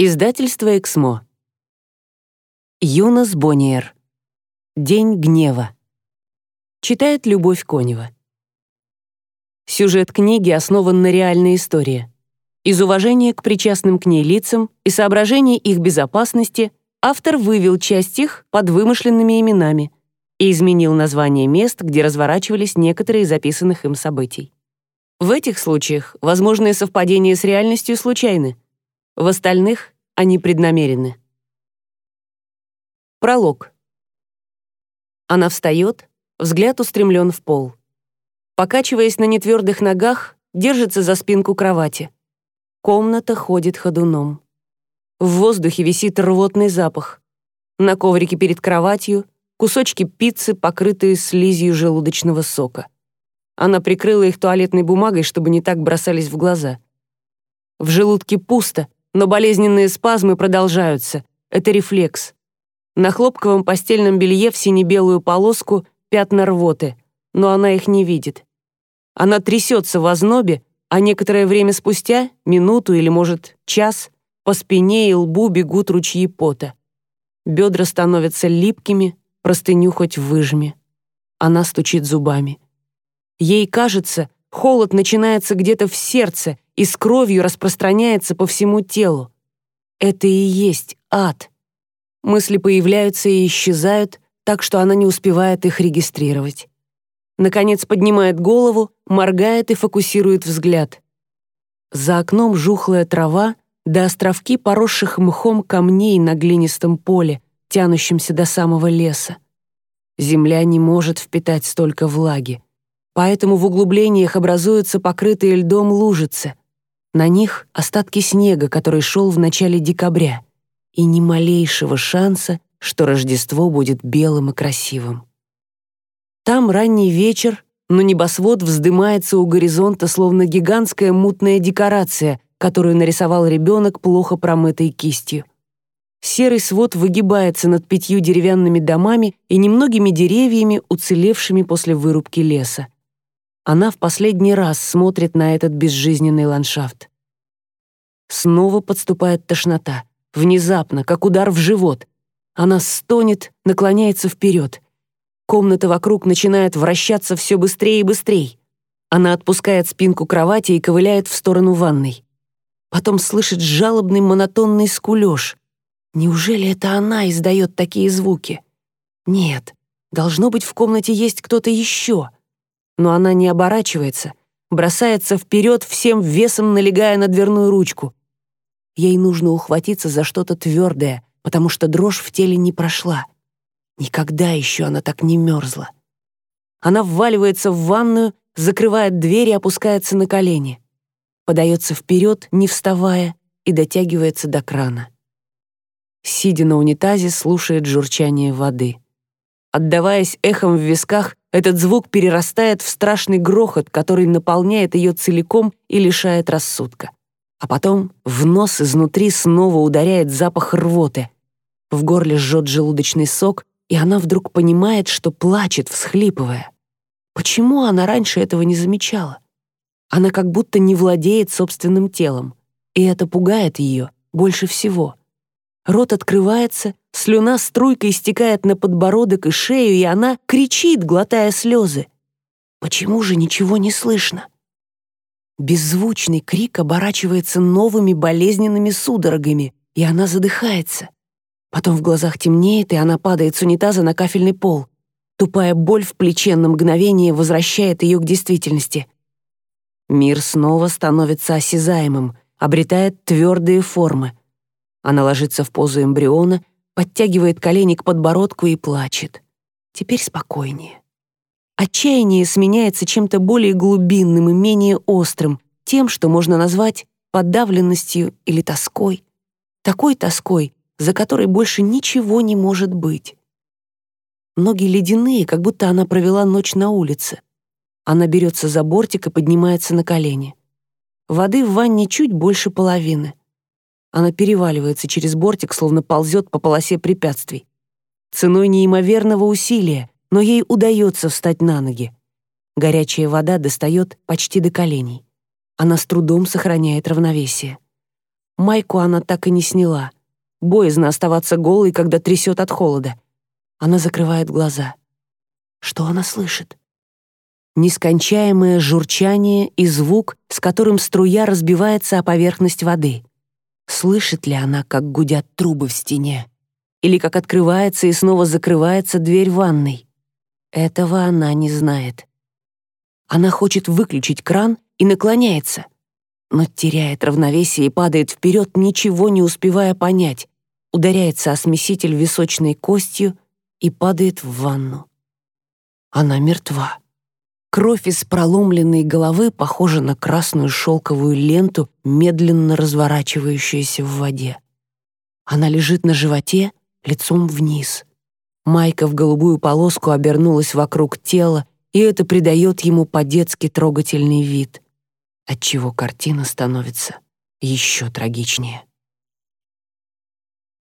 Издательство «Эксмо». Юнос Бонниер. День гнева. Читает Любовь Конева. Сюжет книги основан на реальной истории. Из уважения к причастным к ней лицам и соображений их безопасности автор вывел часть их под вымышленными именами и изменил название мест, где разворачивались некоторые из записанных им событий. В этих случаях возможные совпадения с реальностью случайны — в остальных они преднамерены. Пролог. Она встает, взгляд устремлен в пол. Покачиваясь на нетвердых ногах, держится за спинку кровати. Комната ходит ходуном. В воздухе висит рвотный запах. На коврике перед кроватью кусочки пиццы, покрытые слизью желудочного сока. Она прикрыла их туалетной бумагой, чтобы не так бросались в глаза. В желудке пусто, но болезненные спазмы продолжаются. Это рефлекс. На хлопковом постельном белье в сине-белую полоску пятна рвоты, но она их не видит. Она трясется в ознобе, а некоторое время спустя, минуту или, может, час, по спине и лбу бегут ручьи пота. Бедра становятся липкими, простыню хоть выжми. Она стучит зубами. Ей кажется, холод начинается где-то в сердце и с кровью распространяется по всему телу. Это и есть ад. Мысли появляются и исчезают, так что она не успевает их регистрировать. Наконец поднимает голову, моргает и фокусирует взгляд. За окном жухлая трава до островки поросших мхом камней на глинистом поле, тянущемся до самого леса. Земля не может впитать столько влаги, поэтому в углублениях образуются покрытые льдом лужицы. На них остатки снега, который шел в начале декабря, и ни малейшего шанса, что Рождество будет белым и красивым. Там ранний вечер, но небосвод вздымается у горизонта, словно гигантская мутная декорация, которую нарисовал ребенок плохо промытой кистью. Серый свод выгибается над пятью деревянными домами и немногими деревьями, уцелевшими после вырубки леса. Она в последний раз смотрит на этот безжизненный ландшафт. Снова подступает тошнота. Внезапно, как удар в живот. Она стонет, наклоняется вперед. Комната вокруг начинает вращаться все быстрее и быстрее. Она отпускает спинку кровати и ковыляет в сторону ванной. Потом слышит жалобный монотонный скулёж. Неужели это она издает такие звуки? Нет, должно быть, в комнате есть кто-то еще но она не оборачивается, бросается вперед, всем весом налегая на дверную ручку. Ей нужно ухватиться за что-то твердое, потому что дрожь в теле не прошла. Никогда еще она так не мерзла. Она вваливается в ванную, закрывает дверь и опускается на колени. Подается вперед, не вставая, и дотягивается до крана. Сидя на унитазе, слушает журчание воды. Отдаваясь эхом в висках, этот звук перерастает в страшный грохот, который наполняет ее целиком и лишает рассудка. А потом в нос изнутри снова ударяет запах рвоты. В горле жжет желудочный сок, и она вдруг понимает, что плачет, всхлипывая. Почему она раньше этого не замечала? Она как будто не владеет собственным телом, и это пугает ее больше всего. Рот открывается, слюна струйкой стекает на подбородок и шею, и она кричит, глотая слезы. Почему же ничего не слышно? Беззвучный крик оборачивается новыми болезненными судорогами, и она задыхается. Потом в глазах темнеет, и она падает с унитаза на кафельный пол. Тупая боль в плече на мгновение возвращает ее к действительности. Мир снова становится осязаемым, обретает твердые формы. Она ложится в позу эмбриона, подтягивает колени к подбородку и плачет. Теперь спокойнее. Отчаяние сменяется чем-то более глубинным и менее острым, тем, что можно назвать подавленностью или тоской. Такой тоской, за которой больше ничего не может быть. Ноги ледяные, как будто она провела ночь на улице. Она берется за бортик и поднимается на колени. Воды в ванне чуть больше половины. Она переваливается через бортик, словно ползет по полосе препятствий. Ценой неимоверного усилия, но ей удается встать на ноги. Горячая вода достает почти до коленей. Она с трудом сохраняет равновесие. Майку она так и не сняла. Боязно оставаться голой, когда трясет от холода. Она закрывает глаза. Что она слышит? Нескончаемое журчание и звук, с которым струя разбивается о поверхность воды. Слышит ли она, как гудят трубы в стене? Или как открывается и снова закрывается дверь ванной? Этого она не знает. Она хочет выключить кран и наклоняется, но теряет равновесие и падает вперед, ничего не успевая понять, ударяется о смеситель височной костью и падает в ванну. Она мертва. Кровь из проломленной головы похожа на красную шелковую ленту, медленно разворачивающуюся в воде. Она лежит на животе, лицом вниз. Майка в голубую полоску обернулась вокруг тела, и это придает ему по-детски трогательный вид, отчего картина становится еще трагичнее.